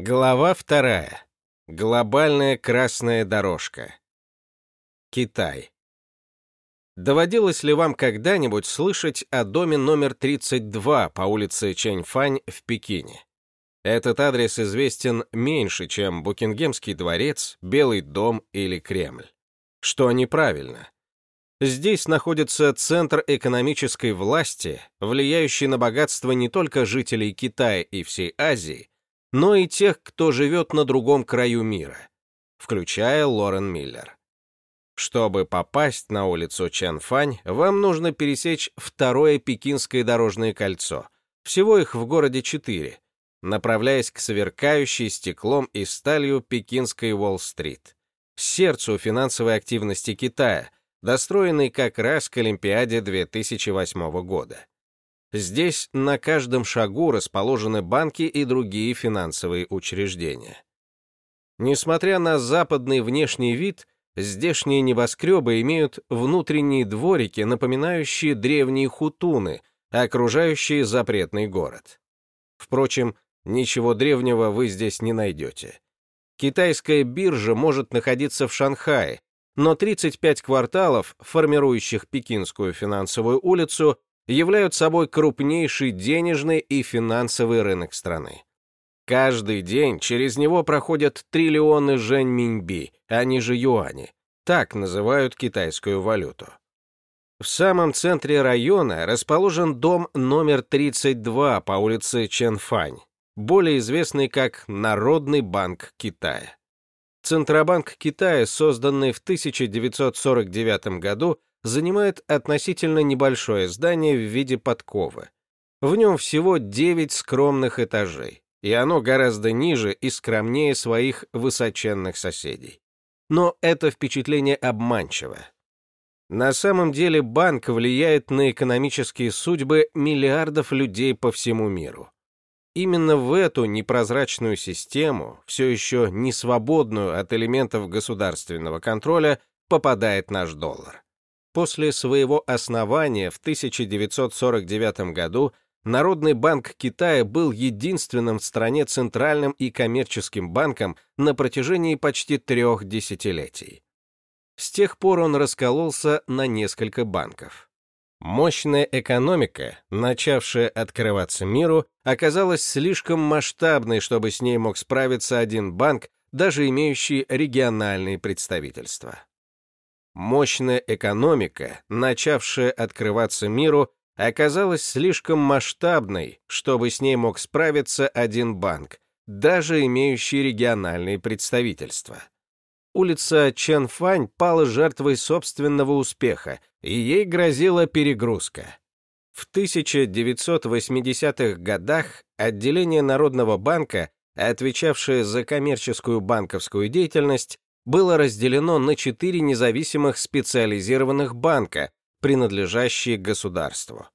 Глава вторая. Глобальная красная дорожка. Китай. Доводилось ли вам когда-нибудь слышать о доме номер 32 по улице Чэньфань в Пекине? Этот адрес известен меньше, чем Букингемский дворец, Белый дом или Кремль. Что неправильно. Здесь находится центр экономической власти, влияющий на богатство не только жителей Китая и всей Азии, но и тех, кто живет на другом краю мира, включая Лорен Миллер. Чтобы попасть на улицу Чанфань, вам нужно пересечь второе Пекинское дорожное кольцо. Всего их в городе четыре, направляясь к сверкающей стеклом и сталью Пекинской Уолл-стрит, сердцу финансовой активности Китая, достроенный как раз к Олимпиаде 2008 года. Здесь на каждом шагу расположены банки и другие финансовые учреждения. Несмотря на западный внешний вид, здешние небоскребы имеют внутренние дворики, напоминающие древние хутуны, окружающие запретный город. Впрочем, ничего древнего вы здесь не найдете. Китайская биржа может находиться в Шанхае, но 35 кварталов, формирующих Пекинскую финансовую улицу, являются собой крупнейший денежный и финансовый рынок страны. Каждый день через него проходят триллионы жень миньби, они же юани. Так называют китайскую валюту. В самом центре района расположен дом номер 32 по улице Чэнфань, более известный как Народный банк Китая. Центробанк Китая, созданный в 1949 году, занимает относительно небольшое здание в виде подковы. В нем всего 9 скромных этажей, и оно гораздо ниже и скромнее своих высоченных соседей. Но это впечатление обманчиво. На самом деле банк влияет на экономические судьбы миллиардов людей по всему миру. Именно в эту непрозрачную систему, все еще не свободную от элементов государственного контроля, попадает наш доллар. После своего основания в 1949 году Народный банк Китая был единственным в стране центральным и коммерческим банком на протяжении почти трех десятилетий. С тех пор он раскололся на несколько банков. Мощная экономика, начавшая открываться миру, оказалась слишком масштабной, чтобы с ней мог справиться один банк, даже имеющий региональные представительства. Мощная экономика, начавшая открываться миру, оказалась слишком масштабной, чтобы с ней мог справиться один банк, даже имеющий региональные представительства улица Чэнфань пала жертвой собственного успеха, и ей грозила перегрузка. В 1980-х годах отделение Народного банка, отвечавшее за коммерческую банковскую деятельность, было разделено на четыре независимых специализированных банка, принадлежащие государству.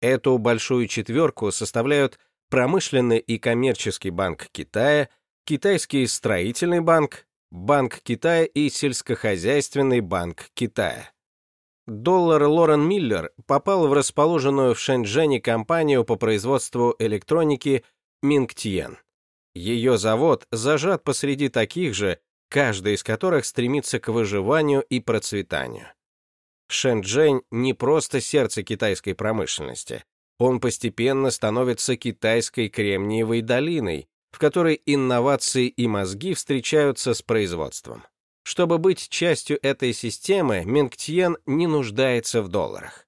Эту большую четверку составляют Промышленный и коммерческий банк Китая, Китайский строительный банк, Банк Китая и Сельскохозяйственный банк Китая. Доллар Лорен Миллер попал в расположенную в Шэньчжэне компанию по производству электроники Мингтьен. Ее завод зажат посреди таких же, каждый из которых стремится к выживанию и процветанию. Шэньчжэнь не просто сердце китайской промышленности. Он постепенно становится китайской кремниевой долиной, в которой инновации и мозги встречаются с производством. Чтобы быть частью этой системы, Мингтьен не нуждается в долларах.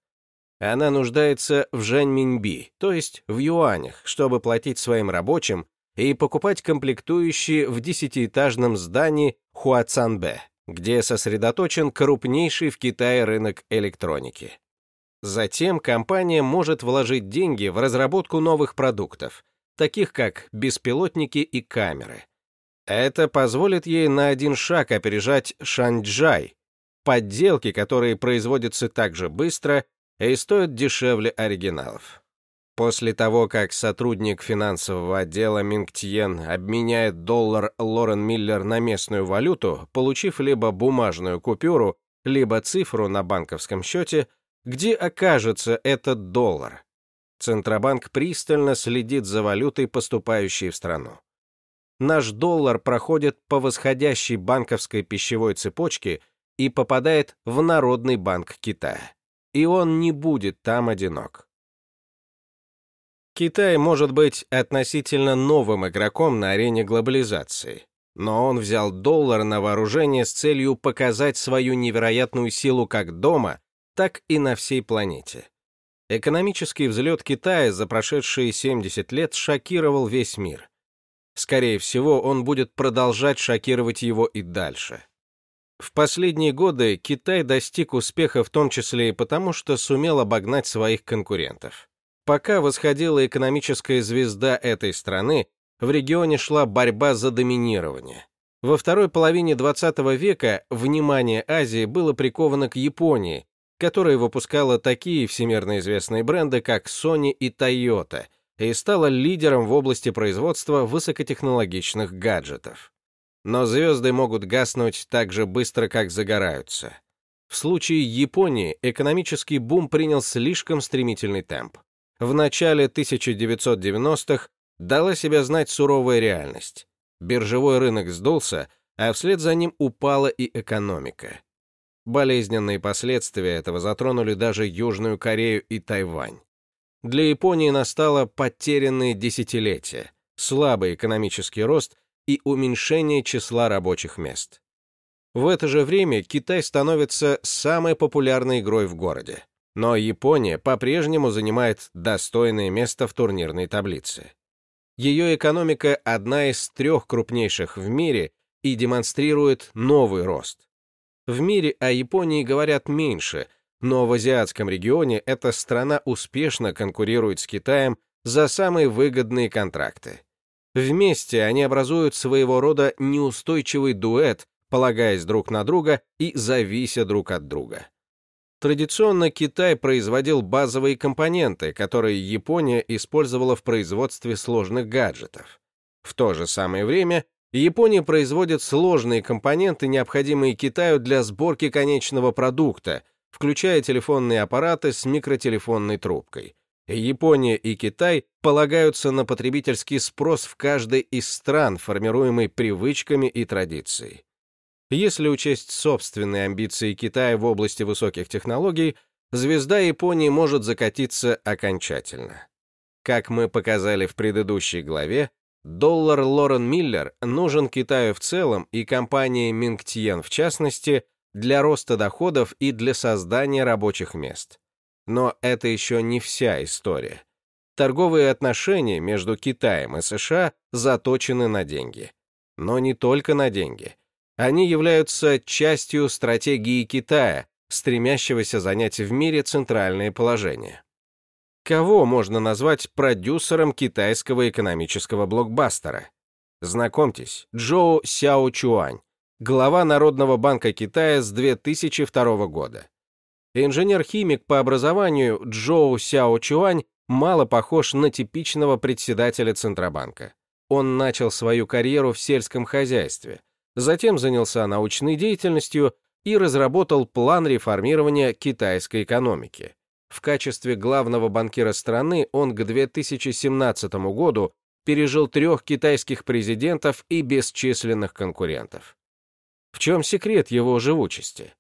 Она нуждается в жэньминьби, то есть в юанях, чтобы платить своим рабочим и покупать комплектующие в десятиэтажном здании Хуацанбе, где сосредоточен крупнейший в Китае рынок электроники. Затем компания может вложить деньги в разработку новых продуктов, таких как беспилотники и камеры. Это позволит ей на один шаг опережать Шанчжай, подделки, которые производятся так же быстро и стоят дешевле оригиналов. После того, как сотрудник финансового отдела Мингтьен обменяет доллар Лорен Миллер на местную валюту, получив либо бумажную купюру, либо цифру на банковском счете, где окажется этот доллар, Центробанк пристально следит за валютой, поступающей в страну. наш доллар проходит по восходящей банковской пищевой цепочке и попадает в Народный банк Китая. И он не будет там одинок. Китай может быть относительно новым игроком на арене глобализации, но он взял доллар на вооружение с целью показать свою невероятную силу как дома, так и на всей планете. Экономический взлет Китая за прошедшие 70 лет шокировал весь мир. Скорее всего, он будет продолжать шокировать его и дальше. В последние годы Китай достиг успеха в том числе и потому, что сумел обогнать своих конкурентов. Пока восходила экономическая звезда этой страны, в регионе шла борьба за доминирование. Во второй половине 20 века внимание Азии было приковано к Японии, которая выпускала такие всемирно известные бренды, как Sony и Toyota, и стала лидером в области производства высокотехнологичных гаджетов. Но звезды могут гаснуть так же быстро, как загораются. В случае Японии экономический бум принял слишком стремительный темп. В начале 1990-х дала себя знать суровая реальность. Биржевой рынок сдулся, а вслед за ним упала и экономика. Болезненные последствия этого затронули даже Южную Корею и Тайвань. Для Японии настало потерянное десятилетие, слабый экономический рост и уменьшение числа рабочих мест. В это же время Китай становится самой популярной игрой в городе. Но Япония по-прежнему занимает достойное место в турнирной таблице. Ее экономика одна из трех крупнейших в мире и демонстрирует новый рост. В мире о Японии говорят меньше, но в азиатском регионе эта страна успешно конкурирует с Китаем за самые выгодные контракты. Вместе они образуют своего рода неустойчивый дуэт, полагаясь друг на друга и завися друг от друга. Традиционно Китай производил базовые компоненты, которые Япония использовала в производстве сложных гаджетов. В то же самое время Япония производит сложные компоненты, необходимые Китаю для сборки конечного продукта, включая телефонные аппараты с микротелефонной трубкой. Япония и Китай полагаются на потребительский спрос в каждой из стран, формируемый привычками и традицией. Если учесть собственные амбиции Китая в области высоких технологий, звезда Японии может закатиться окончательно. Как мы показали в предыдущей главе, доллар Лорен Миллер нужен Китаю в целом и компании Мингтьен в частности для роста доходов и для создания рабочих мест. Но это еще не вся история. Торговые отношения между Китаем и США заточены на деньги. Но не только на деньги – они являются частью стратегии Китая, стремящегося занять в мире центральное положение. Кого можно назвать продюсером китайского экономического блокбастера? Знакомьтесь, Джоу Сяо Чуань, глава Народного банка Китая с 2002 года. Инженер-химик по образованию Джоу Сяо Чуань мало похож на типичного председателя Центробанка. Он начал свою карьеру в сельском хозяйстве – затем занялся научной деятельностью и разработал план реформирования китайской экономики. В качестве главного банкира страны он к 2017 году пережил трех китайских президентов и бесчисленных конкурентов. В чем секрет его живучести?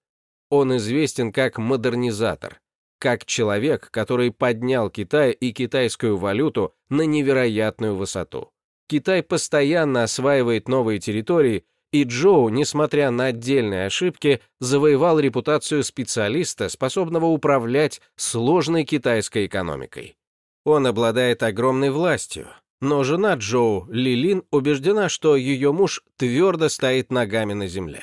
Он известен как модернизатор, как человек, который поднял Китай и китайскую валюту на невероятную высоту. Китай постоянно осваивает новые территории и Джоу, несмотря на отдельные ошибки, завоевал репутацию специалиста, способного управлять сложной китайской экономикой. Он обладает огромной властью, но жена Джоу, Лилин, убеждена, что ее муж твердо стоит ногами на земле.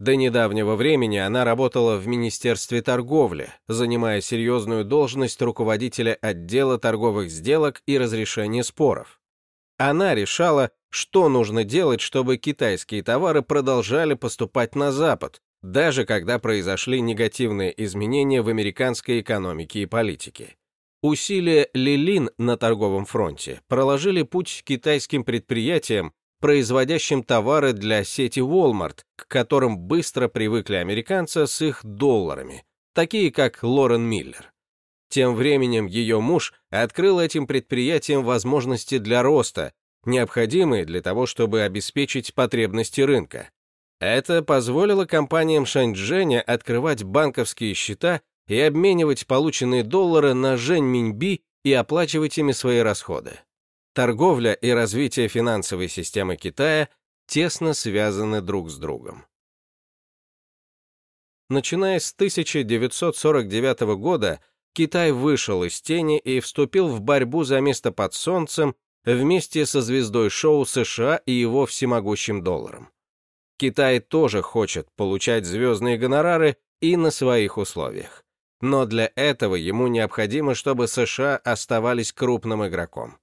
До недавнего времени она работала в Министерстве торговли, занимая серьезную должность руководителя отдела торговых сделок и разрешения споров. Она решала, что нужно делать, чтобы китайские товары продолжали поступать на Запад, даже когда произошли негативные изменения в американской экономике и политике. Усилия Лилин на торговом фронте проложили путь китайским предприятиям, производящим товары для сети Walmart, к которым быстро привыкли американцы с их долларами, такие как Лорен Миллер. Тем временем ее муж открыл этим предприятиям возможности для роста, необходимые для того, чтобы обеспечить потребности рынка. Это позволило компаниям Шанчжэня открывать банковские счета и обменивать полученные доллары на жэньминьби и оплачивать ими свои расходы. Торговля и развитие финансовой системы Китая тесно связаны друг с другом. Начиная с 1949 года, Китай вышел из тени и вступил в борьбу за место под солнцем вместе со звездой шоу США и его всемогущим долларом. Китай тоже хочет получать звездные гонорары и на своих условиях. Но для этого ему необходимо, чтобы США оставались крупным игроком.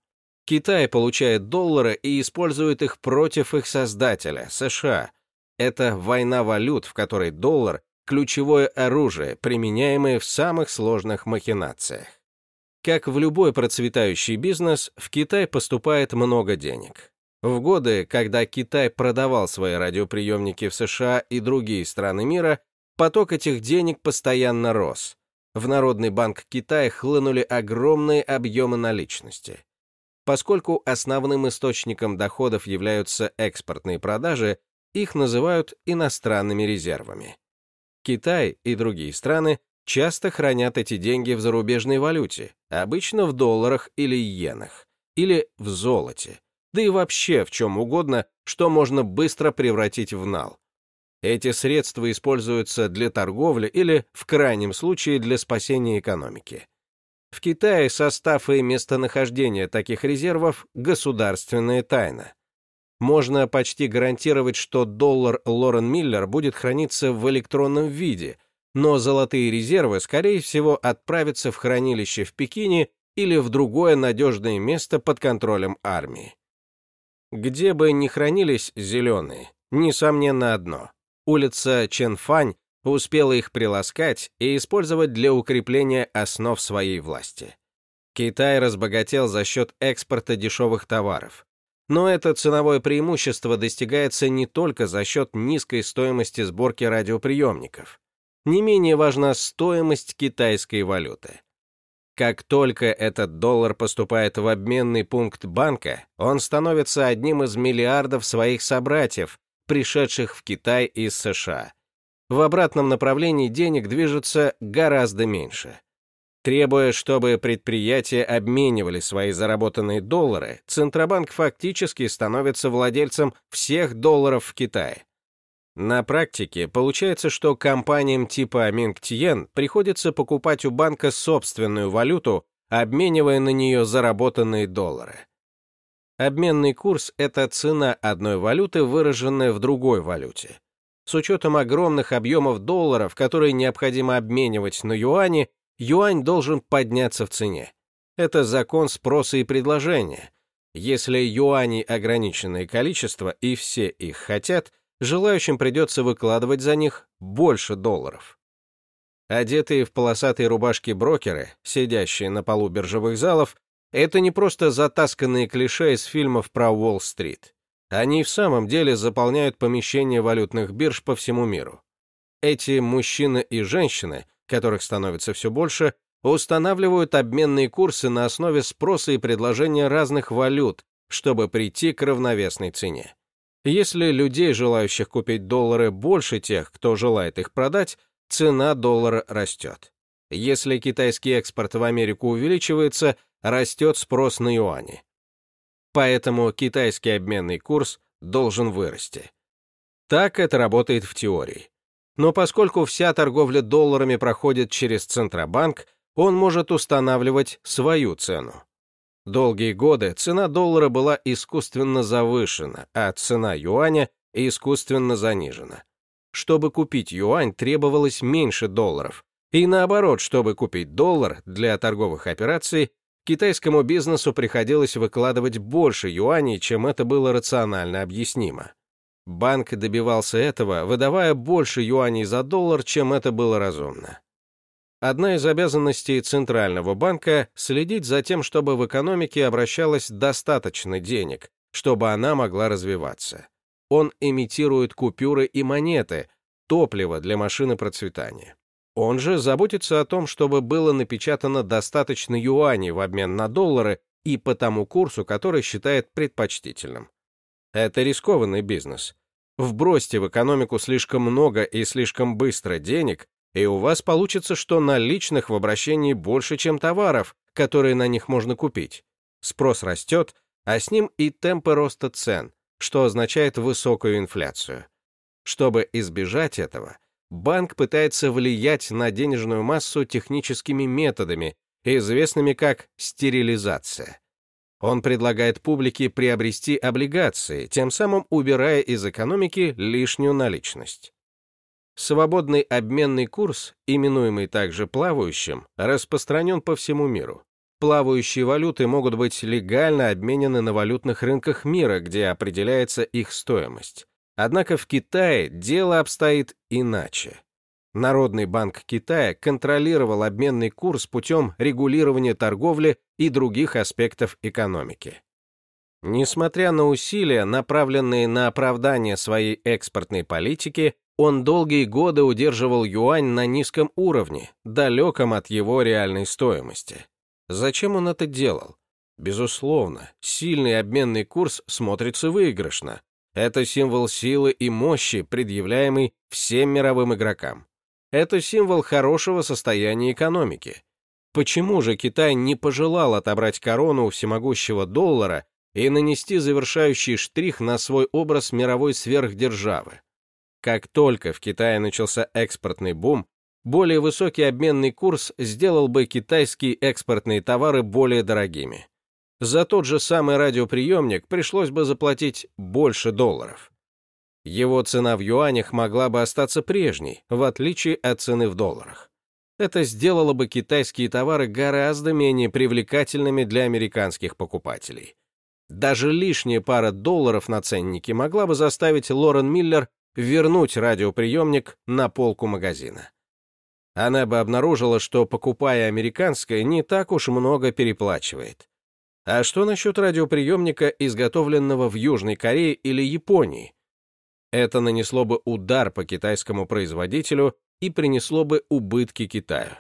Китай получает доллары и использует их против их создателя, США. Это война валют, в которой доллар – ключевое оружие, применяемое в самых сложных махинациях. Как в любой процветающий бизнес, в Китай поступает много денег. В годы, когда Китай продавал свои радиоприемники в США и другие страны мира, поток этих денег постоянно рос. В Народный банк Китая хлынули огромные объемы наличности. Поскольку основным источником доходов являются экспортные продажи, их называют иностранными резервами. Китай и другие страны часто хранят эти деньги в зарубежной валюте, обычно в долларах или иенах, или в золоте, да и вообще в чем угодно, что можно быстро превратить в нал. Эти средства используются для торговли или, в крайнем случае, для спасения экономики. В Китае состав и местонахождение таких резервов – государственная тайна. Можно почти гарантировать, что доллар Лорен Миллер будет храниться в электронном виде, но золотые резервы, скорее всего, отправятся в хранилище в Пекине или в другое надежное место под контролем армии. Где бы ни хранились зеленые, несомненно одно. Улица Ченфань успела их приласкать и использовать для укрепления основ своей власти. Китай разбогател за счет экспорта дешевых товаров. Но это ценовое преимущество достигается не только за счет низкой стоимости сборки радиоприемников. Не менее важна стоимость китайской валюты. Как только этот доллар поступает в обменный пункт банка, он становится одним из миллиардов своих собратьев, пришедших в Китай из США в обратном направлении денег движется гораздо меньше. Требуя, чтобы предприятия обменивали свои заработанные доллары, Центробанк фактически становится владельцем всех долларов в Китае. На практике получается, что компаниям типа Мингтьен приходится покупать у банка собственную валюту, обменивая на нее заработанные доллары. Обменный курс — это цена одной валюты, выраженная в другой валюте. С учетом огромных объемов долларов, которые необходимо обменивать на юани, юань должен подняться в цене. Это закон спроса и предложения. Если юаней ограниченное количество и все их хотят, желающим придется выкладывать за них больше долларов. Одетые в полосатые рубашки брокеры, сидящие на полу биржевых залов, это не просто затасканные клише из фильмов про Уолл-стрит. Они в самом деле заполняют помещения валютных бирж по всему миру. Эти мужчины и женщины, которых становится все больше, устанавливают обменные курсы на основе спроса и предложения разных валют, чтобы прийти к равновесной цене. Если людей, желающих купить доллары, больше тех, кто желает их продать, цена доллара растет. Если китайский экспорт в Америку увеличивается, растет спрос на юани. Поэтому китайский обменный курс должен вырасти. Так это работает в теории. Но поскольку вся торговля долларами проходит через Центробанк, он может устанавливать свою цену. Долгие годы цена доллара была искусственно завышена, а цена юаня искусственно занижена. Чтобы купить юань, требовалось меньше долларов, и наоборот, чтобы купить доллар для торговых операций, Китайскому бизнесу приходилось выкладывать больше юаней, чем это было рационально объяснимо. Банк добивался этого, выдавая больше юаней за доллар, чем это было разумно. Одна из обязанностей Центрального банка — следить за тем, чтобы в экономике обращалось достаточно денег, чтобы она могла развиваться. Он имитирует купюры и монеты, топливо для машины процветания. Он же заботится о том, чтобы было напечатано достаточно юаней в обмен на доллары, и по тому курсу, который считает предпочтительным. Это рискованный бизнес. Вбросьте в экономику слишком много и слишком быстро денег, и у вас получится, что наличных в обращении больше, чем товаров, которые на них можно купить. Спрос растет, а с ним и темпы роста цен, что означает высокую инфляцию. Чтобы избежать этого, банк пытается влиять на денежную массу техническими методами, известными как стерилизация. Он предлагает публике приобрести облигации, тем самым убирая из экономики лишнюю наличность. Свободный обменный курс, именуемый также плавающим, распространен по всему миру. Плавающие валюты могут быть легально обменены на валютных рынках мира, где определяется их стоимость. Однако в Китае дело обстоит иначе. Народный банк Китая контролировал обменный курс путем регулирования торговли и других аспектов экономики. Несмотря на усилия, направленные на оправдание своей экспортной политики, он долгие годы удерживал юань на низком уровне, далеком от его реальной стоимости. Зачем он это делал? Безусловно, сильный обменный курс смотрится выигрышно. Это символ силы и мощи, предъявляемый всем мировым игрокам. Это символ хорошего состояния экономики. Почему же Китай не пожелал отобрать корону у всемогущего доллара и нанести завершающий штрих на свой образ мировой сверхдержавы? Как только в Китае начался экспортный бум, более высокий обменный курс сделал бы китайские экспортные товары более дорогими. За тот же самый радиоприемник пришлось бы заплатить больше долларов. Его цена в юанях могла бы остаться прежней, в отличие от цены в долларах. Это сделало бы китайские товары гораздо менее привлекательными для американских покупателей. Даже лишняя пара долларов на ценнике могла бы заставить Лорен Миллер вернуть радиоприемник на полку магазина. Она бы обнаружила, что, покупая американское, не так уж много переплачивает. А что насчет радиоприемника, изготовленного в Южной Корее или Японии? Это нанесло бы удар по китайскому производителю и принесло бы убытки Китаю.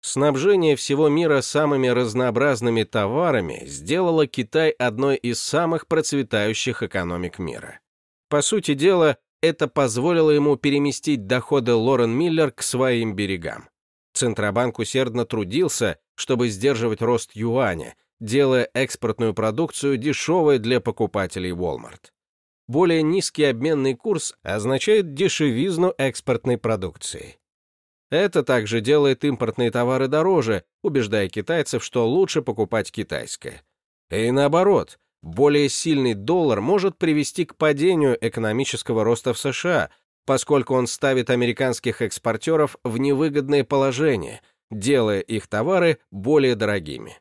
Снабжение всего мира самыми разнообразными товарами сделало Китай одной из самых процветающих экономик мира. По сути дела, это позволило ему переместить доходы Лорен Миллер к своим берегам. Центробанк усердно трудился, чтобы сдерживать рост юаня, делая экспортную продукцию дешевой для покупателей Walmart более низкий обменный курс означает дешевизну экспортной продукции. Это также делает импортные товары дороже, убеждая китайцев, что лучше покупать китайское. И наоборот, более сильный доллар может привести к падению экономического роста в США, поскольку он ставит американских экспортеров в невыгодное положение, делая их товары более дорогими.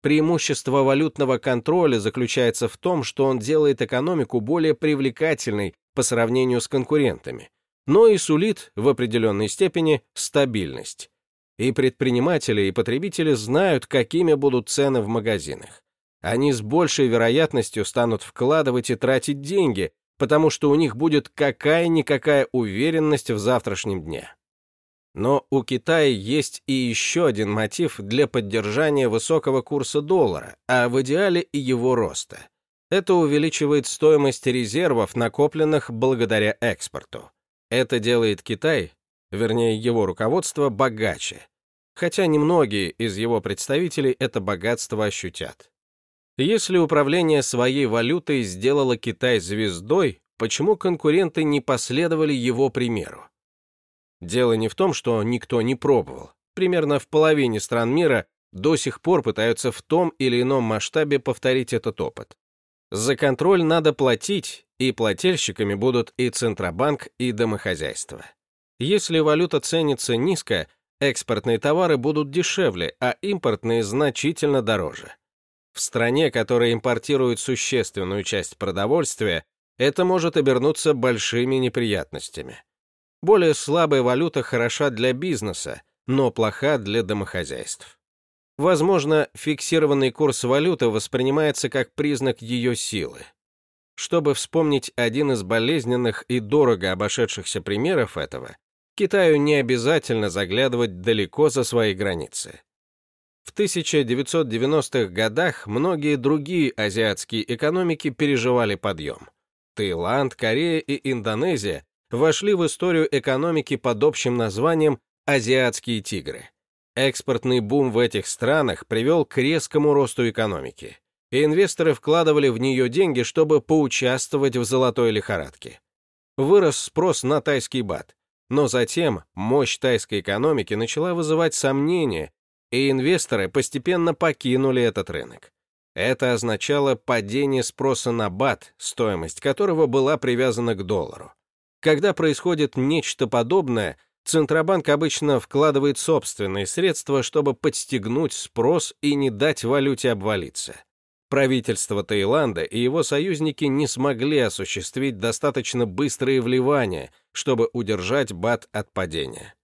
Преимущество валютного контроля заключается в том, что он делает экономику более привлекательной по сравнению с конкурентами, но и сулит в определенной степени стабильность. И предприниматели, и потребители знают, какими будут цены в магазинах. Они с большей вероятностью станут вкладывать и тратить деньги, потому что у них будет какая-никакая уверенность в завтрашнем дне. Но у Китая есть и еще один мотив для поддержания высокого курса доллара, а в идеале и его роста. Это увеличивает стоимость резервов, накопленных благодаря экспорту. Это делает Китай, вернее его руководство, богаче. Хотя немногие из его представителей это богатство ощутят. Если управление своей валютой сделало Китай звездой, почему конкуренты не последовали его примеру? Дело не в том, что никто не пробовал. Примерно в половине стран мира до сих пор пытаются в том или ином масштабе повторить этот опыт. За контроль надо платить, и плательщиками будут и Центробанк, и домохозяйство. Если валюта ценится низко, экспортные товары будут дешевле, а импортные значительно дороже. В стране, которая импортирует существенную часть продовольствия, это может обернуться большими неприятностями. Более слабая валюта хороша для бизнеса, но плоха для домохозяйств. Возможно, фиксированный курс валюты воспринимается как признак ее силы. Чтобы вспомнить один из болезненных и дорого обошедшихся примеров этого, Китаю не обязательно заглядывать далеко за свои границы. В 1990-х годах многие другие азиатские экономики переживали подъем. Таиланд, Корея и Индонезия вошли в историю экономики под общим названием «азиатские тигры». Экспортный бум в этих странах привел к резкому росту экономики, и инвесторы вкладывали в нее деньги, чтобы поучаствовать в золотой лихорадке. Вырос спрос на тайский бат, но затем мощь тайской экономики начала вызывать сомнения, и инвесторы постепенно покинули этот рынок. Это означало падение спроса на бат, стоимость которого была привязана к доллару. Когда происходит нечто подобное, Центробанк обычно вкладывает собственные средства, чтобы подстегнуть спрос и не дать валюте обвалиться. Правительство Таиланда и его союзники не смогли осуществить достаточно быстрые вливания, чтобы удержать бат от падения.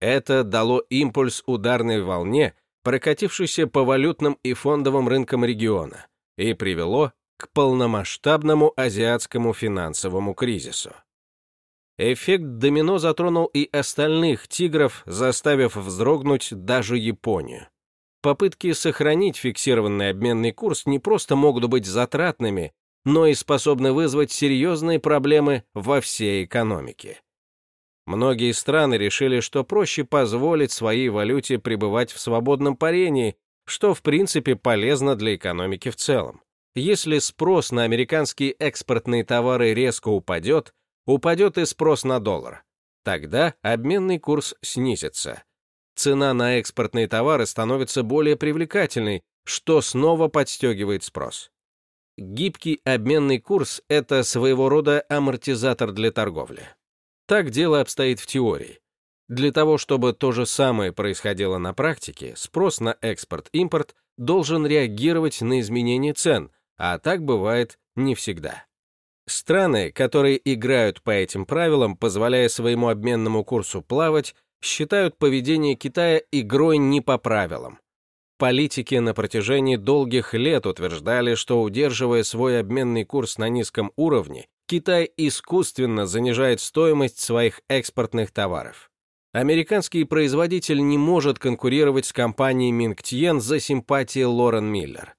Это дало импульс ударной волне, прокатившейся по валютным и фондовым рынкам региона, и привело к полномасштабному азиатскому финансовому кризису. Эффект домино затронул и остальных тигров, заставив вздрогнуть даже Японию. Попытки сохранить фиксированный обменный курс не просто могут быть затратными, но и способны вызвать серьезные проблемы во всей экономике. Многие страны решили, что проще позволить своей валюте пребывать в свободном парении, что в принципе полезно для экономики в целом. Если спрос на американские экспортные товары резко упадет, упадет и спрос на доллар. Тогда обменный курс снизится. Цена на экспортные товары становится более привлекательной, что снова подстегивает спрос. Гибкий обменный курс — это своего рода амортизатор для торговли. Так дело обстоит в теории. Для того, чтобы то же самое происходило на практике, спрос на экспорт-импорт должен реагировать на изменения цен, а так бывает не всегда. Страны, которые играют по этим правилам, позволяя своему обменному курсу плавать, считают поведение Китая игрой не по правилам. Политики на протяжении долгих лет утверждали, что удерживая свой обменный курс на низком уровне, Китай искусственно занижает стоимость своих экспортных товаров. Американский производитель не может конкурировать с компанией Мингтьен за симпатии Лорен Миллер.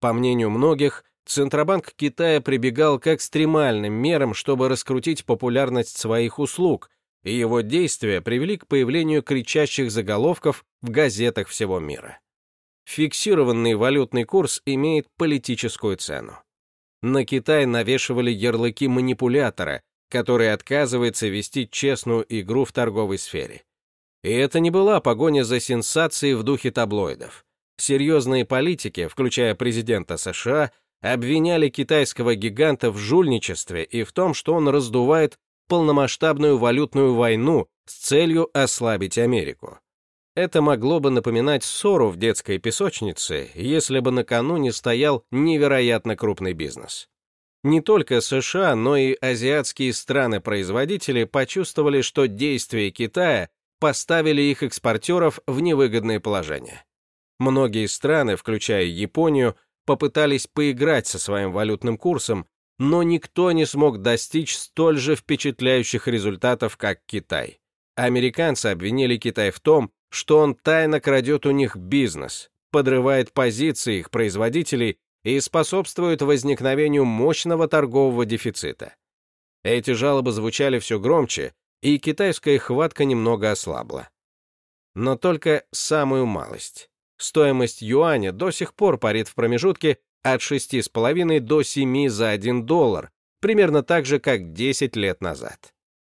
По мнению многих, Центробанк Китая прибегал к экстремальным мерам, чтобы раскрутить популярность своих услуг, и его действия привели к появлению кричащих заголовков в газетах всего мира. Фиксированный валютный курс имеет политическую цену. На Китай навешивали ярлыки манипулятора, который отказывается вести честную игру в торговой сфере. И это не была погоня за сенсацией в духе таблоидов. Серьезные политики, включая президента США, обвиняли китайского гиганта в жульничестве и в том, что он раздувает полномасштабную валютную войну с целью ослабить Америку. Это могло бы напоминать ссору в детской песочнице, если бы накануне стоял невероятно крупный бизнес. Не только США, но и азиатские страны-производители почувствовали, что действия Китая поставили их экспортеров в невыгодное положение. Многие страны, включая Японию, попытались поиграть со своим валютным курсом, но никто не смог достичь столь же впечатляющих результатов, как Китай. Американцы обвинили Китай в том, что он тайно крадет у них бизнес, подрывает позиции их производителей и способствует возникновению мощного торгового дефицита. Эти жалобы звучали все громче, и китайская хватка немного ослабла. Но только самую малость. Стоимость юаня до сих пор парит в промежутке от 6,5 до 7 за 1 доллар, примерно так же, как 10 лет назад.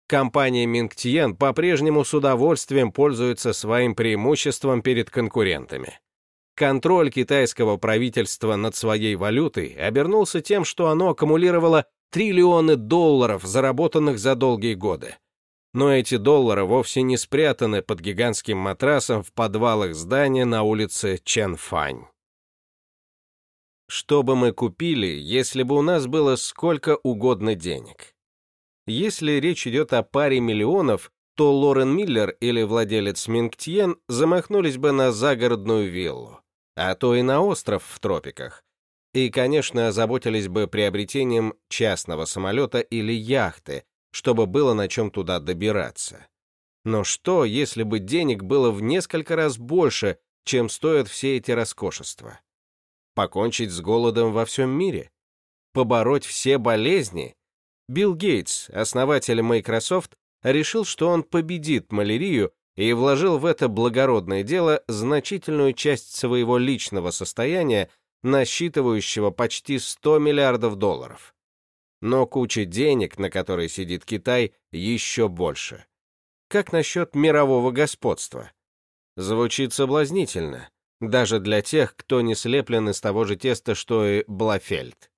Компания Мингтьен по-прежнему с удовольствием пользуется своим преимуществом перед конкурентами. Контроль китайского правительства над своей валютой обернулся тем, что оно аккумулировало триллионы долларов, заработанных за долгие годы. Но эти доллары вовсе не спрятаны под гигантским матрасом в подвалах здания на улице Чэнфань. Что бы мы купили, если бы у нас было сколько угодно денег? Если речь идет о паре миллионов, то Лорен Миллер или владелец Мингтьен замахнулись бы на загородную виллу, а то и на остров в тропиках. И, конечно, озаботились бы приобретением частного самолета или яхты, чтобы было на чем туда добираться. Но что, если бы денег было в несколько раз больше, чем стоят все эти роскошества. Покончить с голодом во всем мире? Побороть все болезни? Билл Гейтс, основатель Microsoft, решил, что он победит малярию и вложил в это благородное дело значительную часть своего личного состояния, насчитывающего почти 100 миллиардов долларов. Но куча денег, на которой сидит Китай, еще больше. Как насчет мирового господства? Звучит соблазнительно, даже для тех, кто не слеплен из того же теста, что и Блафельд.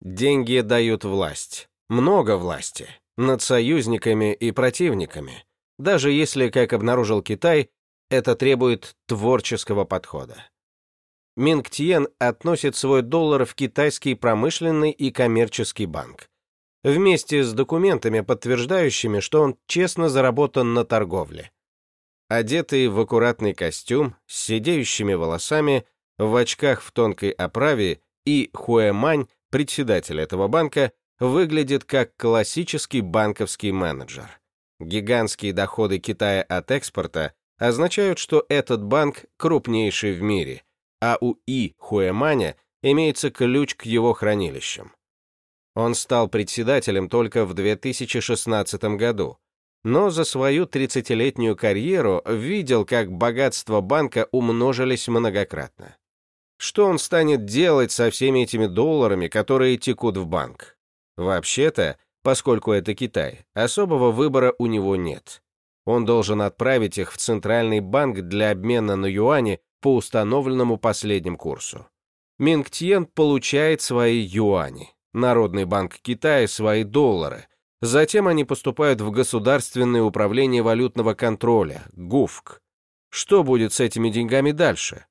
Деньги дают власть. Много власти. Над союзниками и противниками. Даже если, как обнаружил Китай, это требует творческого подхода. Минг Тьен относит свой доллар в китайский промышленный и коммерческий банк. Вместе с документами, подтверждающими, что он честно заработан на торговле. Одетый в аккуратный костюм, с сидеющими волосами, в очках в тонкой оправе и Хуэмань, председатель этого банка, выглядит как классический банковский менеджер. Гигантские доходы Китая от экспорта означают, что этот банк крупнейший в мире, а у И Хуэманя имеется ключ к его хранилищам. Он стал председателем только в 2016 году, но за свою 30-летнюю карьеру видел, как богатства банка умножились многократно. Что он станет делать со всеми этими долларами, которые текут в банк? Вообще-то, поскольку это Китай, особого выбора у него нет. Он должен отправить их в Центральный банк для обмена на юани по установленному последним курсу. Мингтьен получает свои юани, Народный банк Китая свои доллары, затем они поступают в Государственное управление валютного контроля, ГУФК. Что будет с этими деньгами дальше?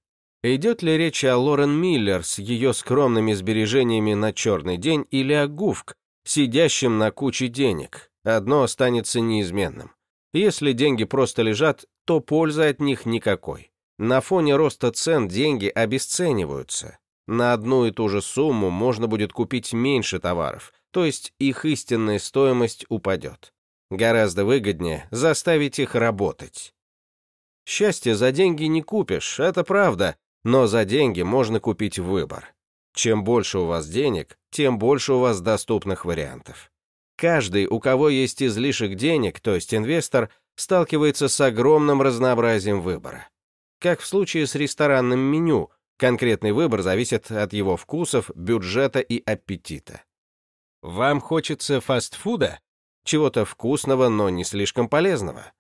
Идет ли речь о Лорен Миллер с ее скромными сбережениями на черный день или о ГУФК, сидящим на куче денег? Одно останется неизменным. Если деньги просто лежат, то пользы от них никакой. На фоне роста цен деньги обесцениваются. На одну и ту же сумму можно будет купить меньше товаров, то есть их истинная стоимость упадет. Гораздо выгоднее заставить их работать. Счастье за деньги не купишь, это правда, но за деньги можно купить выбор. Чем больше у вас денег, тем больше у вас доступных вариантов. Каждый, у кого есть излишек денег, то есть инвестор, сталкивается с огромным разнообразием выбора. Как в случае с ресторанным меню, конкретный выбор зависит от его вкусов, бюджета и аппетита. Вам хочется фастфуда? Чего-то вкусного, но не слишком полезного.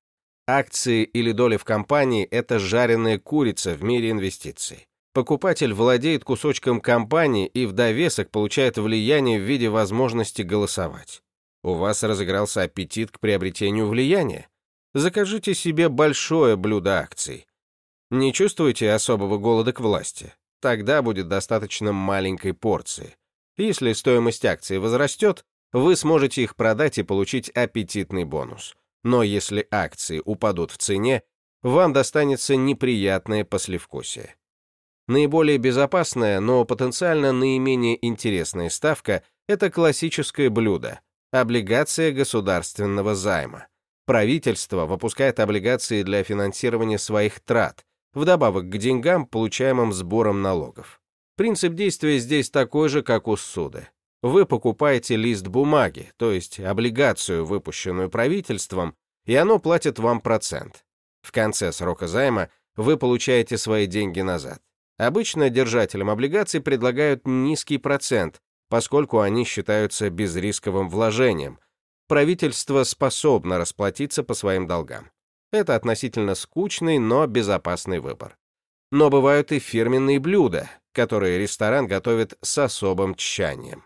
Акции или доли в компании – это жареная курица в мире инвестиций. Покупатель владеет кусочком компании и в довесок получает влияние в виде возможности голосовать. У вас разыгрался аппетит к приобретению влияния. Закажите себе большое блюдо акций. Не чувствуете особого голода к власти? Тогда будет достаточно маленькой порции. Если стоимость акций возрастет, вы сможете их продать и получить аппетитный бонус. Но если акции упадут в цене, вам достанется неприятное послевкусие. Наиболее безопасная, но потенциально наименее интересная ставка – это классическое блюдо – облигация государственного займа. Правительство выпускает облигации для финансирования своих трат, вдобавок к деньгам, получаемым сбором налогов. Принцип действия здесь такой же, как у суды. Вы покупаете лист бумаги, то есть облигацию, выпущенную правительством, и оно платит вам процент. В конце срока займа вы получаете свои деньги назад. Обычно держателям облигаций предлагают низкий процент, поскольку они считаются безрисковым вложением. Правительство способно расплатиться по своим долгам. Это относительно скучный, но безопасный выбор. Но бывают и фирменные блюда, которые ресторан готовит с особым тщанием.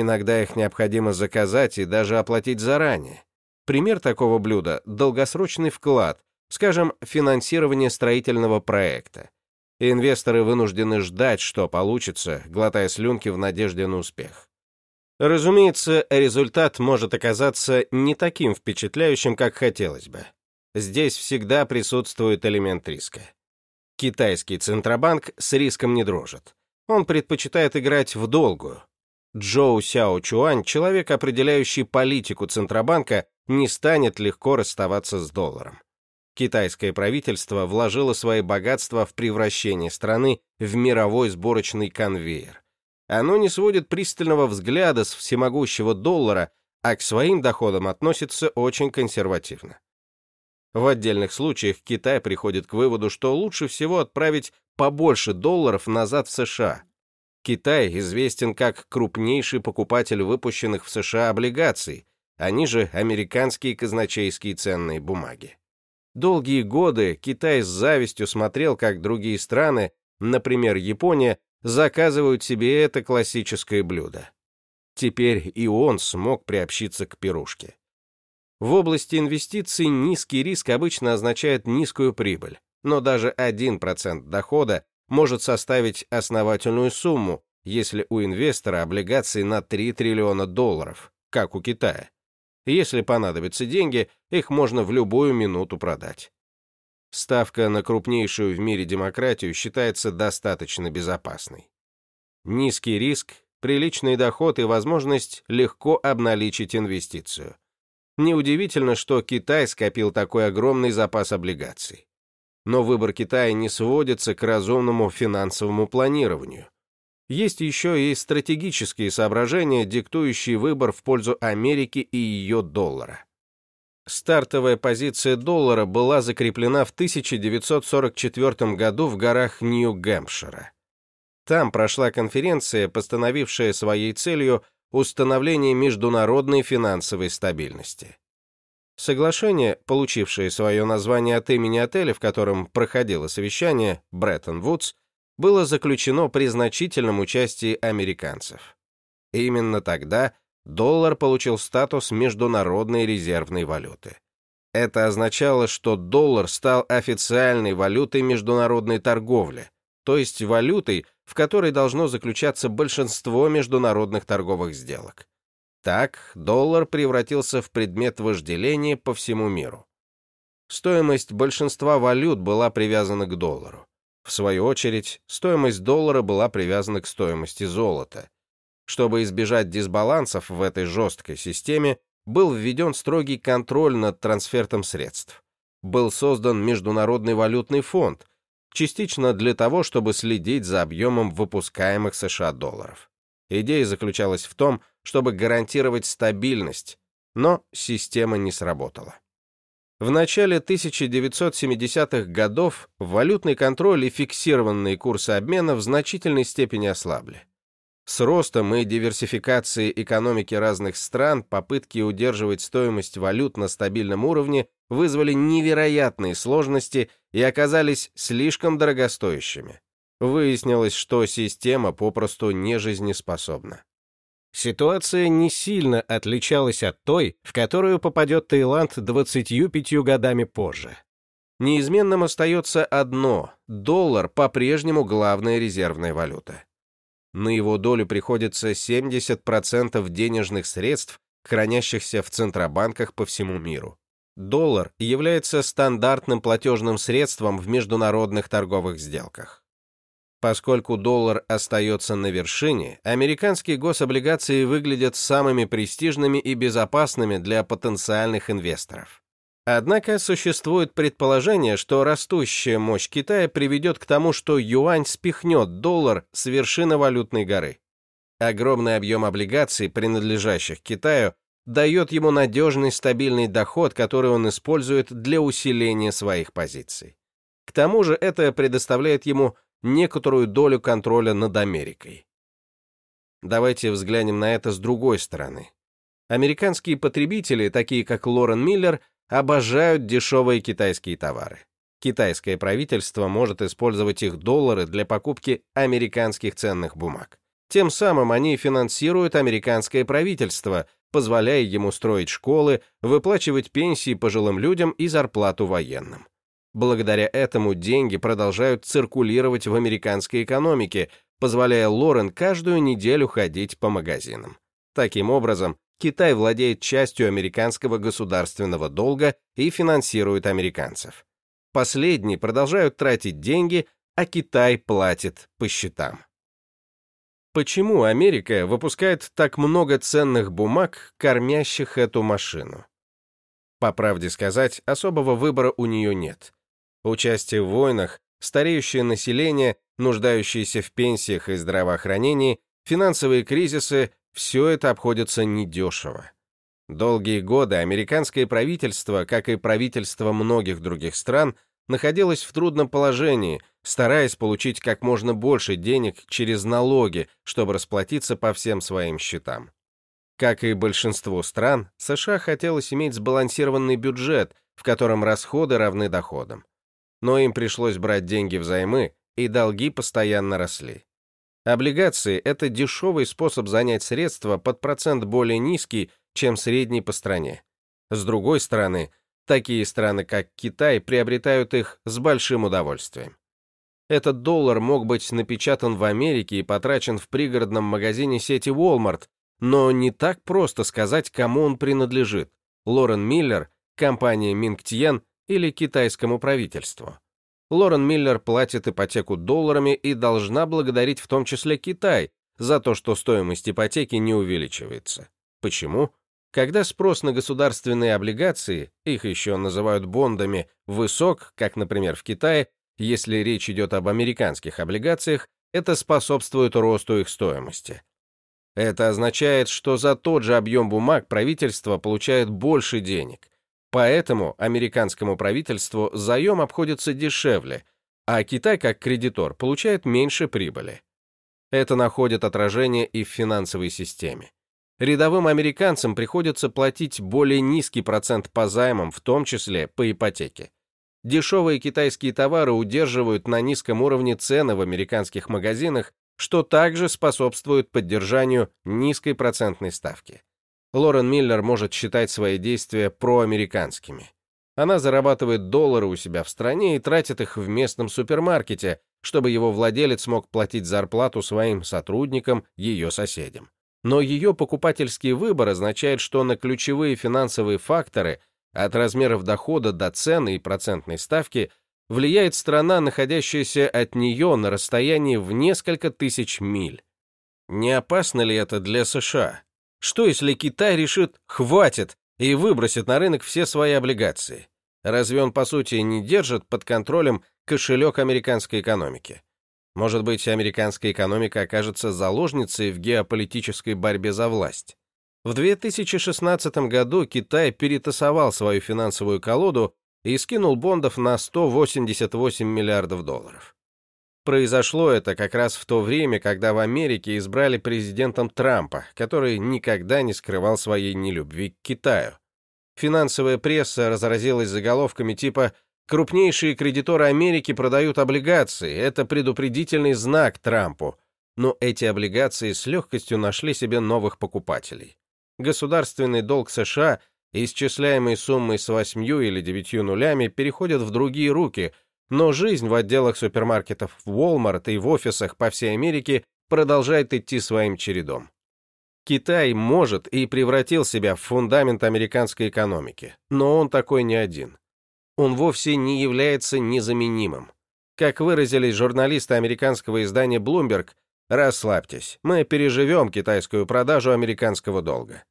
Иногда их необходимо заказать и даже оплатить заранее. Пример такого блюда – долгосрочный вклад, скажем, финансирование строительного проекта. Инвесторы вынуждены ждать, что получится, глотая слюнки в надежде на успех. Разумеется, результат может оказаться не таким впечатляющим, как хотелось бы. Здесь всегда присутствует элемент риска. Китайский Центробанк с риском не дружит. Он предпочитает играть в долгую. Джоу Сяо Чуань, человек, определяющий политику Центробанка, не станет легко расставаться с долларом. Китайское правительство вложило свои богатства в превращение страны в мировой сборочный конвейер. Оно не сводит пристального взгляда с всемогущего доллара, а к своим доходам относится очень консервативно. В отдельных случаях Китай приходит к выводу, что лучше всего отправить побольше долларов назад в США. Китай известен как крупнейший покупатель выпущенных в США облигаций, они же американские казначейские ценные бумаги. Долгие годы Китай с завистью смотрел, как другие страны, например, Япония, заказывают себе это классическое блюдо. Теперь и он смог приобщиться к пирушке. В области инвестиций низкий риск обычно означает низкую прибыль, но даже 1% дохода может составить основательную сумму, если у инвестора облигации на 3 триллиона долларов, как у Китая. Если понадобятся деньги, их можно в любую минуту продать. Ставка на крупнейшую в мире демократию считается достаточно безопасной. Низкий риск, приличный доход и возможность легко обналичить инвестицию. Неудивительно, что Китай скопил такой огромный запас облигаций. Но выбор Китая не сводится к разумному финансовому планированию. Есть еще и стратегические соображения, диктующие выбор в пользу Америки и ее доллара. Стартовая позиция доллара была закреплена в 1944 году в горах Нью-Гэмпшира. Там прошла конференция, постановившая своей целью установление международной финансовой стабильности. Соглашение, получившее свое название от имени отеля, в котором проходило совещание, Бреттон-Вудс, было заключено при значительном участии американцев. Именно тогда доллар получил статус международной резервной валюты. Это означало, что доллар стал официальной валютой международной торговли, то есть валютой, в которой должно заключаться большинство международных торговых сделок. Так, доллар превратился в предмет вожделения по всему миру. Стоимость большинства валют была привязана к доллару. В свою очередь, стоимость доллара была привязана к стоимости золота. Чтобы избежать дисбалансов в этой жесткой системе, был введен строгий контроль над трансфертом средств. Был создан Международный валютный фонд, частично для того, чтобы следить за объемом выпускаемых США долларов. Идея заключалась в том, чтобы гарантировать стабильность, но система не сработала. В начале 1970-х годов валютный контроль и фиксированные курсы обмена в значительной степени ослабли. С ростом и диверсификацией экономики разных стран попытки удерживать стоимость валют на стабильном уровне вызвали невероятные сложности и оказались слишком дорогостоящими. Выяснилось, что система попросту не жизнеспособна. Ситуация не сильно отличалась от той, в которую попадет Таиланд 25 годами позже. Неизменным остается одно – доллар по-прежнему главная резервная валюта. На его долю приходится 70% денежных средств, хранящихся в центробанках по всему миру. Доллар является стандартным платежным средством в международных торговых сделках. Поскольку доллар остается на вершине, американские гособлигации выглядят самыми престижными и безопасными для потенциальных инвесторов. Однако существует предположение, что растущая мощь Китая приведет к тому, что юань спихнет доллар с вершины валютной горы. Огромный объем облигаций, принадлежащих Китаю, дает ему надежный стабильный доход, который он использует для усиления своих позиций. К тому же это предоставляет ему некоторую долю контроля над Америкой. Давайте взглянем на это с другой стороны. Американские потребители, такие как Лорен Миллер, обожают дешевые китайские товары. Китайское правительство может использовать их доллары для покупки американских ценных бумаг. Тем самым они финансируют американское правительство, позволяя ему строить школы, выплачивать пенсии пожилым людям и зарплату военным. Благодаря этому деньги продолжают циркулировать в американской экономике, позволяя Лорен каждую неделю ходить по магазинам. Таким образом, Китай владеет частью американского государственного долга и финансирует американцев. Последние продолжают тратить деньги, а Китай платит по счетам. Почему Америка выпускает так много ценных бумаг, кормящих эту машину? По правде сказать, особого выбора у нее нет. Участие в войнах, стареющее население, нуждающиеся в пенсиях и здравоохранении, финансовые кризисы – все это обходится недешево. Долгие годы американское правительство, как и правительство многих других стран, находилось в трудном положении, стараясь получить как можно больше денег через налоги, чтобы расплатиться по всем своим счетам. Как и большинство стран, США хотелось иметь сбалансированный бюджет, в котором расходы равны доходам. Но им пришлось брать деньги взаймы, и долги постоянно росли. Облигации – это дешевый способ занять средства под процент более низкий, чем средний по стране. С другой стороны, такие страны, как Китай, приобретают их с большим удовольствием. Этот доллар мог быть напечатан в Америке и потрачен в пригородном магазине сети Walmart, но не так просто сказать, кому он принадлежит – Лорен Миллер, компании Мингтьен или китайскому правительству. Лорен Миллер платит ипотеку долларами и должна благодарить в том числе Китай за то, что стоимость ипотеки не увеличивается. Почему? Когда спрос на государственные облигации, их еще называют бондами, высок, как, например, в Китае, если речь идет об американских облигациях, это способствует росту их стоимости. Это означает, что за тот же объем бумаг правительство получает больше денег, Поэтому американскому правительству заем обходится дешевле, а Китай как кредитор получает меньше прибыли. Это находит отражение и в финансовой системе. Рядовым американцам приходится платить более низкий процент по займам, в том числе по ипотеке. Дешевые китайские товары удерживают на низком уровне цены в американских магазинах, что также способствует поддержанию низкой процентной ставки. Лорен Миллер может считать свои действия проамериканскими. Она зарабатывает доллары у себя в стране и тратит их в местном супермаркете, чтобы его владелец мог платить зарплату своим сотрудникам, ее соседям. Но ее покупательский выбор означает, что на ключевые финансовые факторы, от размеров дохода до цены и процентной ставки, влияет страна, находящаяся от нее на расстоянии в несколько тысяч миль. Не опасно ли это для США? Что если Китай решит «хватит» и выбросит на рынок все свои облигации? Разве он, по сути, не держит под контролем кошелек американской экономики? Может быть, американская экономика окажется заложницей в геополитической борьбе за власть? В 2016 году Китай перетасовал свою финансовую колоду и скинул бондов на 188 миллиардов долларов. Произошло это как раз в то время, когда в Америке избрали президентом Трампа, который никогда не скрывал своей нелюбви к Китаю. Финансовая пресса разразилась заголовками типа «Крупнейшие кредиторы Америки продают облигации, это предупредительный знак Трампу». Но эти облигации с легкостью нашли себе новых покупателей. Государственный долг США, исчисляемый суммой с восьмью или девятью нулями, переходит в другие руки – но жизнь в отделах супермаркетов в Walmart и в офисах по всей Америке продолжает идти своим чередом. Китай может и превратил себя в фундамент американской экономики, но он такой не один. Он вовсе не является незаменимым. Как выразились журналисты американского издания Bloomberg, расслабьтесь, мы переживем китайскую продажу американского долга.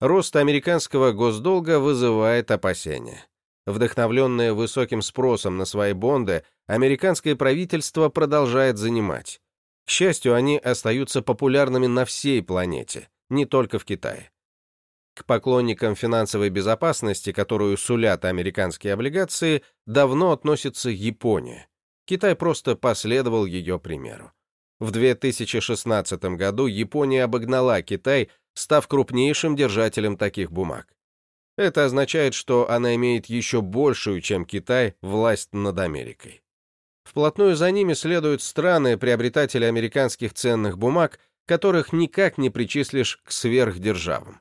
Рост американского госдолга вызывает опасения. Вдохновленное высоким спросом на свои бонды, американское правительство продолжает занимать. К счастью, они остаются популярными на всей планете, не только в Китае. К поклонникам финансовой безопасности, которую сулят американские облигации, давно относится Япония. Китай просто последовал ее примеру. В 2016 году Япония обогнала Китай, став крупнейшим держателем таких бумаг. Это означает, что она имеет еще большую, чем Китай, власть над Америкой. Вплотную за ними следуют страны, приобретатели американских ценных бумаг, которых никак не причислишь к сверхдержавам.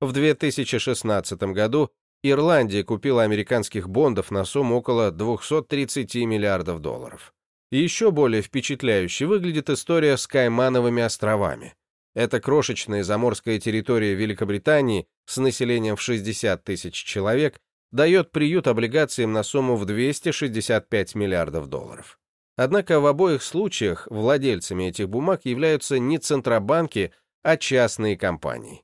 В 2016 году Ирландия купила американских бондов на сумму около 230 миллиардов долларов. еще более впечатляюще выглядит история с Каймановыми островами. Эта крошечная заморская территория Великобритании с населением в 60 тысяч человек дает приют облигациям на сумму в 265 миллиардов долларов. Однако в обоих случаях владельцами этих бумаг являются не центробанки, а частные компании.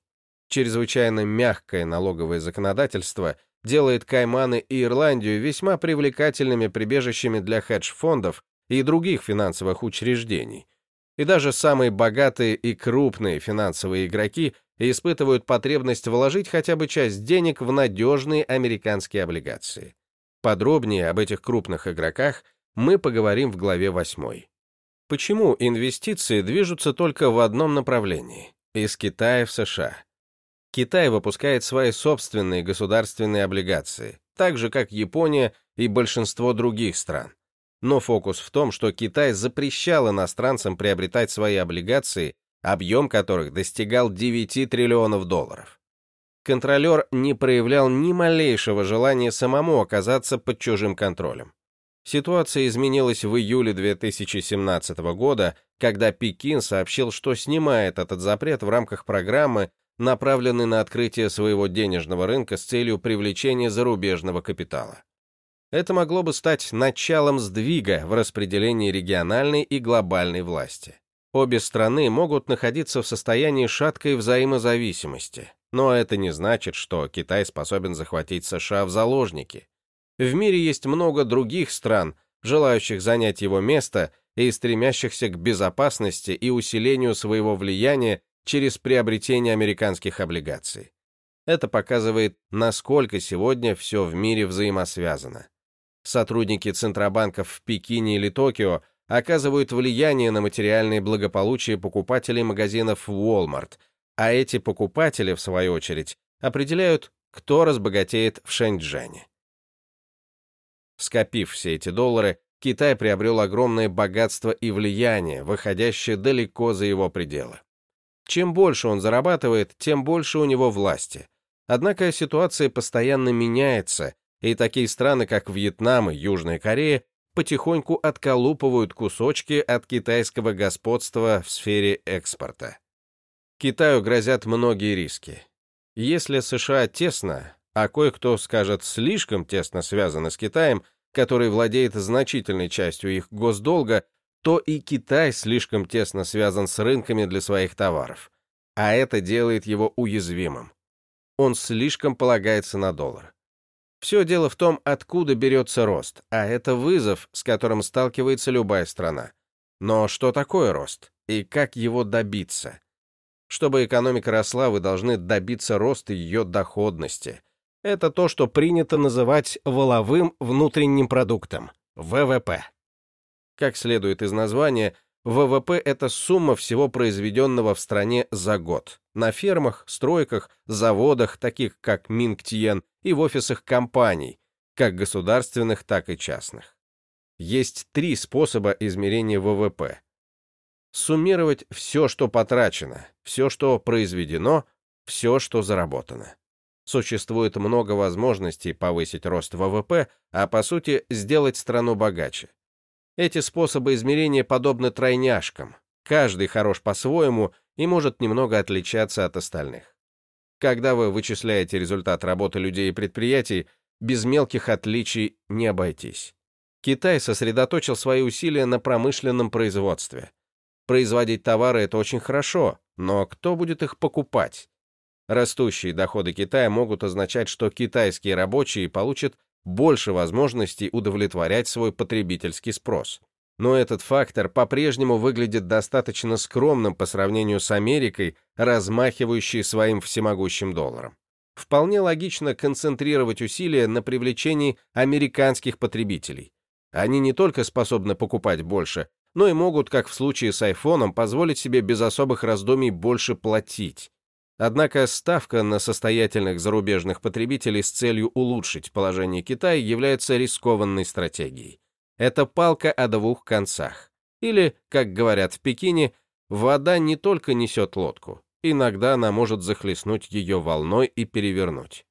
Чрезвычайно мягкое налоговое законодательство делает Кайманы и Ирландию весьма привлекательными прибежищами для хедж-фондов и других финансовых учреждений. И даже самые богатые и крупные финансовые игроки испытывают потребность вложить хотя бы часть денег в надежные американские облигации. Подробнее об этих крупных игроках мы поговорим в главе 8. Почему инвестиции движутся только в одном направлении – из Китая в США? Китай выпускает свои собственные государственные облигации, так же как Япония и большинство других стран. Но фокус в том, что Китай запрещал иностранцам приобретать свои облигации, объем которых достигал 9 триллионов долларов. Контролер не проявлял ни малейшего желания самому оказаться под чужим контролем. Ситуация изменилась в июле 2017 года, когда Пекин сообщил, что снимает этот запрет в рамках программы, направленной на открытие своего денежного рынка с целью привлечения зарубежного капитала. Это могло бы стать началом сдвига в распределении региональной и глобальной власти. Обе страны могут находиться в состоянии шаткой взаимозависимости, но это не значит, что Китай способен захватить США в заложники. В мире есть много других стран, желающих занять его место и стремящихся к безопасности и усилению своего влияния через приобретение американских облигаций. Это показывает, насколько сегодня все в мире взаимосвязано. Сотрудники центробанков в Пекине или Токио оказывают влияние на материальное благополучие покупателей магазинов Walmart, а эти покупатели, в свою очередь, определяют, кто разбогатеет в Шэньчжэне. Скопив все эти доллары, Китай приобрел огромное богатство и влияние, выходящее далеко за его пределы. Чем больше он зарабатывает, тем больше у него власти. Однако ситуация постоянно меняется, и такие страны, как Вьетнам и Южная Корея, потихоньку отколупывают кусочки от китайского господства в сфере экспорта. Китаю грозят многие риски. Если США тесно, а кое-кто скажет слишком тесно связаны с Китаем, который владеет значительной частью их госдолга, то и Китай слишком тесно связан с рынками для своих товаров. А это делает его уязвимым. Он слишком полагается на доллар. Все дело в том, откуда берется рост, а это вызов, с которым сталкивается любая страна. Но что такое рост и как его добиться? Чтобы экономика росла, вы должны добиться роста ее доходности, это то, что принято называть воловым внутренним продуктом, ВВП. Как следует из названия, ВВП — это сумма всего произведенного в стране за год. На фермах, стройках, заводах, таких как Мингтиен, и в офисах компаний, как государственных, так и частных. Есть три способа измерения ВВП. Суммировать все, что потрачено, все, что произведено, все, что заработано. Существует много возможностей повысить рост ВВП, а по сути сделать страну богаче. Эти способы измерения подобны тройняшкам. Каждый хорош по-своему и может немного отличаться от остальных. Когда вы вычисляете результат работы людей и предприятий, без мелких отличий не обойтись. Китай сосредоточил свои усилия на промышленном производстве. Производить товары — это очень хорошо, но кто будет их покупать? Растущие доходы Китая могут означать, что китайские рабочие получат больше возможностей удовлетворять свой потребительский спрос. Но этот фактор по-прежнему выглядит достаточно скромным по сравнению с Америкой, размахивающей своим всемогущим долларом. Вполне логично концентрировать усилия на привлечении американских потребителей. Они не только способны покупать больше, но и могут, как в случае с айфоном, позволить себе без особых раздумий больше платить. Однако ставка на состоятельных зарубежных потребителей с целью улучшить положение Китая является рискованной стратегией. Это палка о двух концах. Или, как говорят в Пекине, вода не только несет лодку, иногда она может захлестнуть ее волной и перевернуть.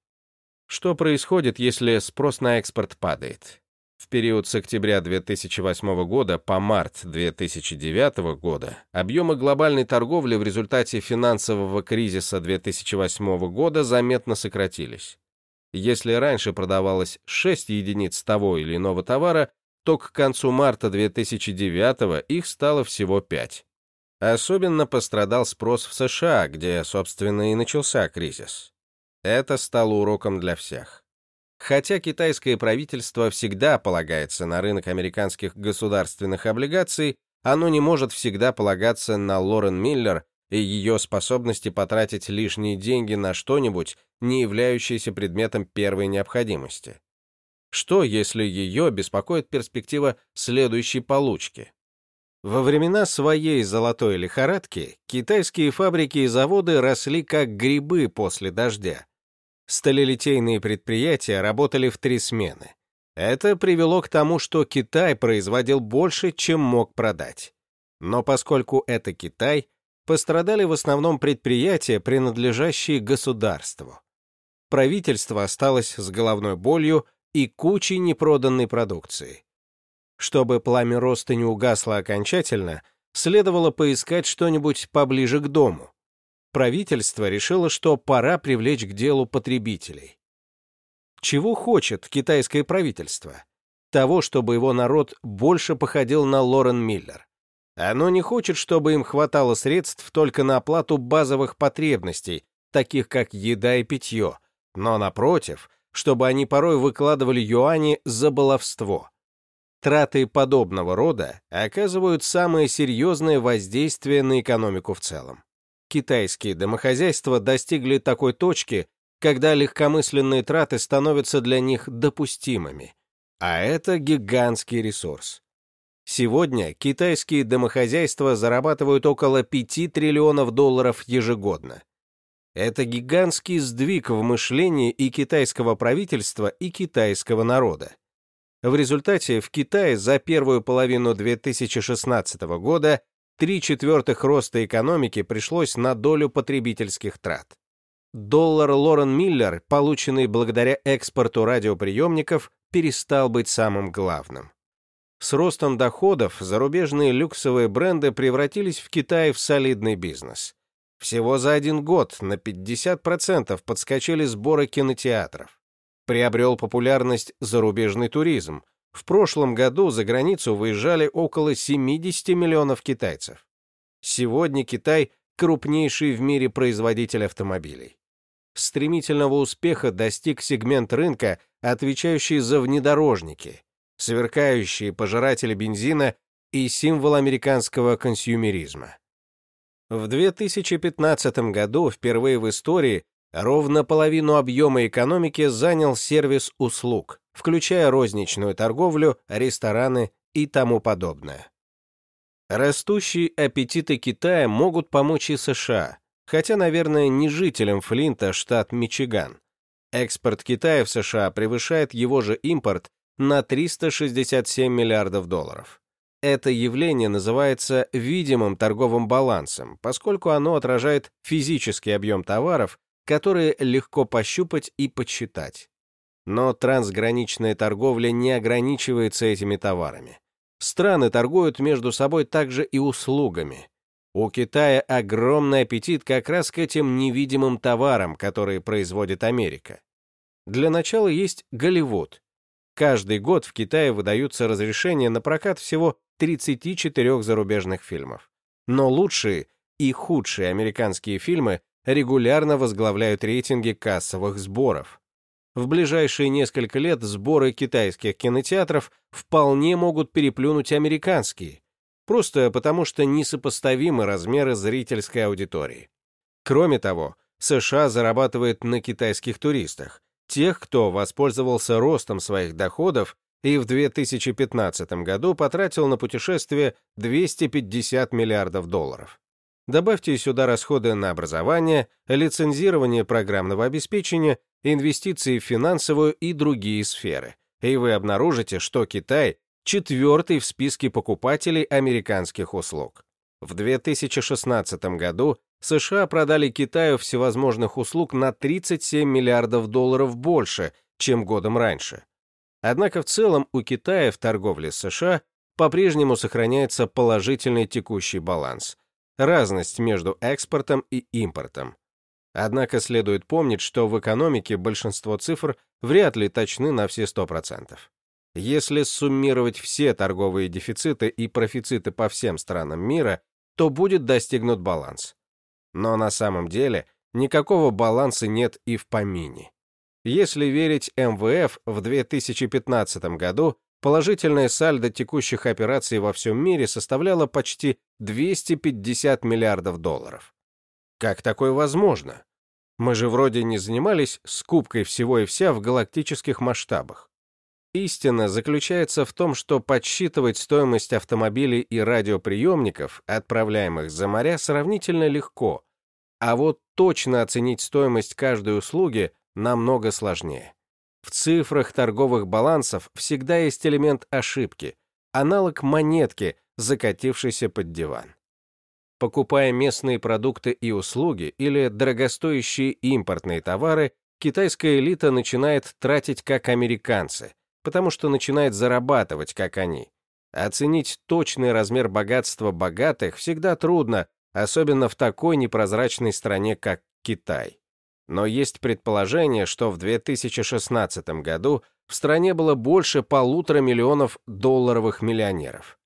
Что происходит, если спрос на экспорт падает? В период с октября 2008 года по март 2009 года объемы глобальной торговли в результате финансового кризиса 2008 года заметно сократились. Если раньше продавалось 6 единиц того или иного товара, то к концу марта 2009 их стало всего 5. Особенно пострадал спрос в США, где, собственно, и начался кризис. Это стало уроком для всех. Хотя китайское правительство всегда полагается на рынок американских государственных облигаций, оно не может всегда полагаться на Лорен Миллер и ее способности потратить лишние деньги на что-нибудь, не являющееся предметом первой необходимости. Что, если ее беспокоит перспектива следующей получки? Во времена своей золотой лихорадки китайские фабрики и заводы росли как грибы после дождя. Сталелитейные предприятия работали в три смены. Это привело к тому, что Китай производил больше, чем мог продать. Но поскольку это Китай, пострадали в основном предприятия, принадлежащие государству. Правительство осталось с головной болью и кучей непроданной продукции. Чтобы пламя роста не угасло окончательно, следовало поискать что-нибудь поближе к дому. Правительство решило, что пора привлечь к делу потребителей. Чего хочет китайское правительство? Того, чтобы его народ больше походил на Лорен Миллер. Оно не хочет, чтобы им хватало средств только на оплату базовых потребностей, таких как еда и питье, но, напротив, чтобы они порой выкладывали юани за баловство. Траты подобного рода оказывают самое серьезное воздействие на экономику в целом. Китайские домохозяйства достигли такой точки, когда легкомысленные траты становятся для них допустимыми. А это гигантский ресурс. Сегодня китайские домохозяйства зарабатывают около 5 триллионов долларов ежегодно. Это гигантский сдвиг в мышлении и китайского правительства, и китайского народа. В результате в Китае за первую половину 2016 года три четвертых роста экономики пришлось на долю потребительских трат. Доллар Лорен Миллер, полученный благодаря экспорту радиоприемников, перестал быть самым главным. С ростом доходов зарубежные люксовые бренды превратились в Китае в солидный бизнес. Всего за один год на 50% подскочили сборы кинотеатров приобрел популярность зарубежный туризм. В прошлом году за границу выезжали около 70 миллионов китайцев. Сегодня Китай – крупнейший в мире производитель автомобилей. Стремительного успеха достиг сегмент рынка, отвечающий за внедорожники, сверкающие пожиратели бензина и символ американского консюмеризма. В 2015 году впервые в истории Ровно половину объема экономики занял сервис услуг, включая розничную торговлю, рестораны и тому подобное. Растущие аппетиты Китая могут помочь и США, хотя, наверное, не жителям Флинта, штат Мичиган. Экспорт Китая в США превышает его же импорт на 367 миллиардов долларов. Это явление называется видимым торговым балансом, поскольку оно отражает физический объем товаров, которые легко пощупать и подсчитать. Но трансграничная торговля не ограничивается этими товарами. Страны торгуют между собой также и услугами. У Китая огромный аппетит как раз к этим невидимым товарам, которые производит Америка. Для начала есть Голливуд. Каждый год в Китае выдаются разрешения на прокат всего 34 зарубежных фильмов. Но лучшие и худшие американские фильмы регулярно возглавляют рейтинги кассовых сборов. В ближайшие несколько лет сборы китайских кинотеатров вполне могут переплюнуть американские, просто потому что несопоставимы размеры зрительской аудитории. Кроме того, США зарабатывает на китайских туристах, тех, кто воспользовался ростом своих доходов и в 2015 году потратил на путешествие 250 миллиардов долларов. Добавьте сюда расходы на образование, лицензирование программного обеспечения, инвестиции в финансовую и другие сферы, и вы обнаружите, что Китай четвертый в списке покупателей американских услуг. В 2016 году США продали Китаю всевозможных услуг на 37 миллиардов долларов больше, чем годом раньше. Однако в целом у Китая в торговле с США по-прежнему сохраняется положительный текущий баланс – разность между экспортом и импортом. Однако следует помнить, что в экономике большинство цифр вряд ли точны на все 100%. Если суммировать все торговые дефициты и профициты по всем странам мира, то будет достигнут баланс. Но на самом деле никакого баланса нет и в помине. Если верить МВФ, в 2015 году положительное сальдо текущих операций во всем мире составляло почти 250 миллиардов долларов. Как такое возможно? Мы же вроде не занимались скупкой всего и вся в галактических масштабах. Истина заключается в том, что подсчитывать стоимость автомобилей и радиоприемников, отправляемых за моря, сравнительно легко, а вот точно оценить стоимость каждой услуги намного сложнее. В цифрах торговых балансов всегда есть элемент ошибки, аналог монетки, закатившейся под диван. Покупая местные продукты и услуги или дорогостоящие импортные товары, китайская элита начинает тратить как американцы, потому что начинает зарабатывать как они. Оценить точный размер богатства богатых всегда трудно, особенно в такой непрозрачной стране, как Китай. Но есть предположение, что в 2016 году в стране было больше полутора миллионов долларовых миллионеров.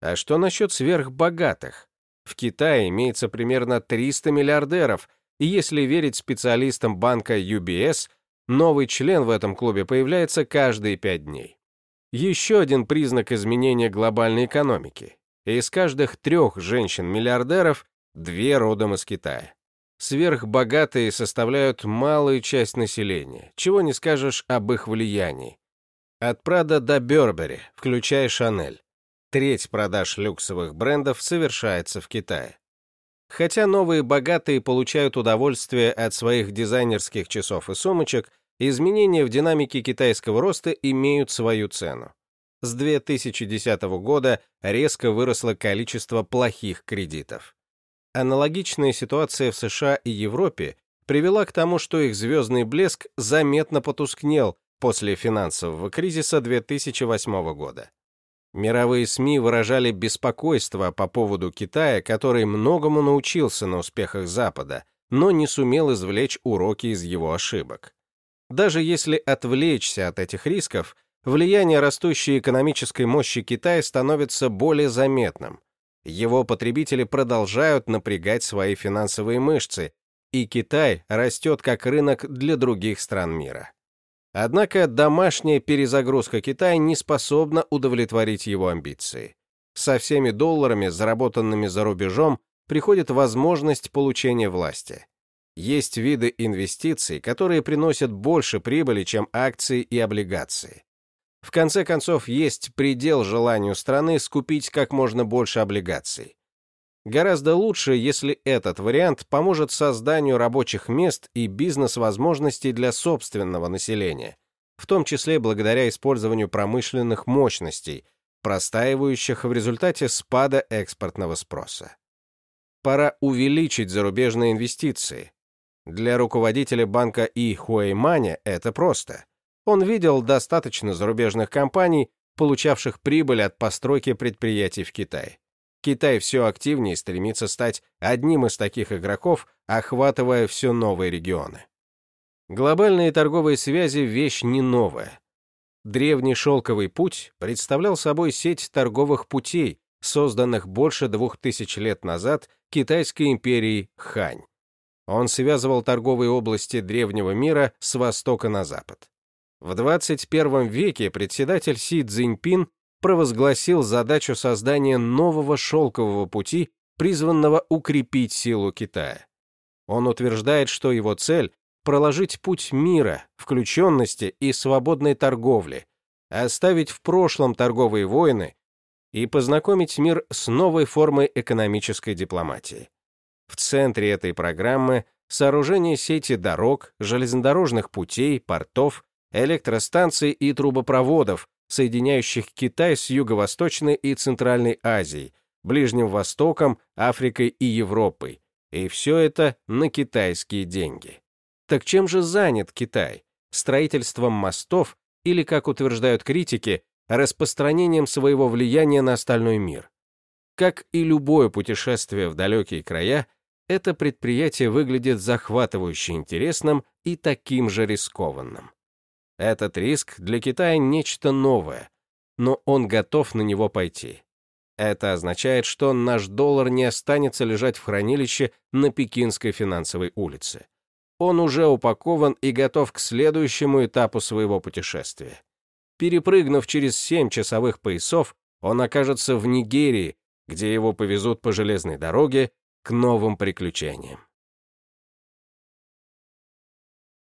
А что насчет сверхбогатых? В Китае имеется примерно 300 миллиардеров, и если верить специалистам банка UBS, новый член в этом клубе появляется каждые пять дней. Еще один признак изменения глобальной экономики. Из каждых трех женщин-миллиардеров две родом из Китая. Сверхбогатые составляют малую часть населения, чего не скажешь об их влиянии. От Прада до Бербери, включая Шанель. Треть продаж люксовых брендов совершается в Китае. Хотя новые богатые получают удовольствие от своих дизайнерских часов и сумочек, изменения в динамике китайского роста имеют свою цену. С 2010 года резко выросло количество плохих кредитов. Аналогичная ситуация в США и Европе привела к тому, что их звездный блеск заметно потускнел после финансового кризиса 2008 года. Мировые СМИ выражали беспокойство по поводу Китая, который многому научился на успехах Запада, но не сумел извлечь уроки из его ошибок. Даже если отвлечься от этих рисков, влияние растущей экономической мощи Китая становится более заметным. Его потребители продолжают напрягать свои финансовые мышцы, и Китай растет как рынок для других стран мира. Однако домашняя перезагрузка Китая не способна удовлетворить его амбиции. Со всеми долларами, заработанными за рубежом, приходит возможность получения власти. Есть виды инвестиций, которые приносят больше прибыли, чем акции и облигации. В конце концов, есть предел желанию страны скупить как можно больше облигаций. Гораздо лучше, если этот вариант поможет созданию рабочих мест и бизнес-возможностей для собственного населения, в том числе благодаря использованию промышленных мощностей, простаивающих в результате спада экспортного спроса. Пора увеличить зарубежные инвестиции. Для руководителя банка И Хуэйманя это просто. Он видел достаточно зарубежных компаний, получавших прибыль от постройки предприятий в Китае. Китай все активнее стремится стать одним из таких игроков, охватывая все новые регионы. Глобальные торговые связи – вещь не новая. Древний шелковый путь представлял собой сеть торговых путей, созданных больше двух тысяч лет назад Китайской империей Хань. Он связывал торговые области древнего мира с востока на запад. В 21 веке председатель Си Цзиньпин провозгласил задачу создания нового шелкового пути, призванного укрепить силу Китая. Он утверждает, что его цель – проложить путь мира, включенности и свободной торговли, оставить в прошлом торговые войны и познакомить мир с новой формой экономической дипломатии. В центре этой программы сооружение сети дорог, железнодорожных путей, портов, электростанций и трубопроводов, соединяющих Китай с Юго-Восточной и Центральной Азией, Ближним Востоком, Африкой и Европой. И все это на китайские деньги. Так чем же занят Китай? Строительством мостов или, как утверждают критики, распространением своего влияния на остальной мир? Как и любое путешествие в далекие края, это предприятие выглядит захватывающе интересным и таким же рискованным. Этот риск для Китая нечто новое, но он готов на него пойти. Это означает, что наш доллар не останется лежать в хранилище на Пекинской финансовой улице. он уже упакован и готов к следующему этапу своего путешествия. Перепрыгнув через семь часовых поясов, он окажется в Нигерии, где его повезут по железной дороге к новым приключениям.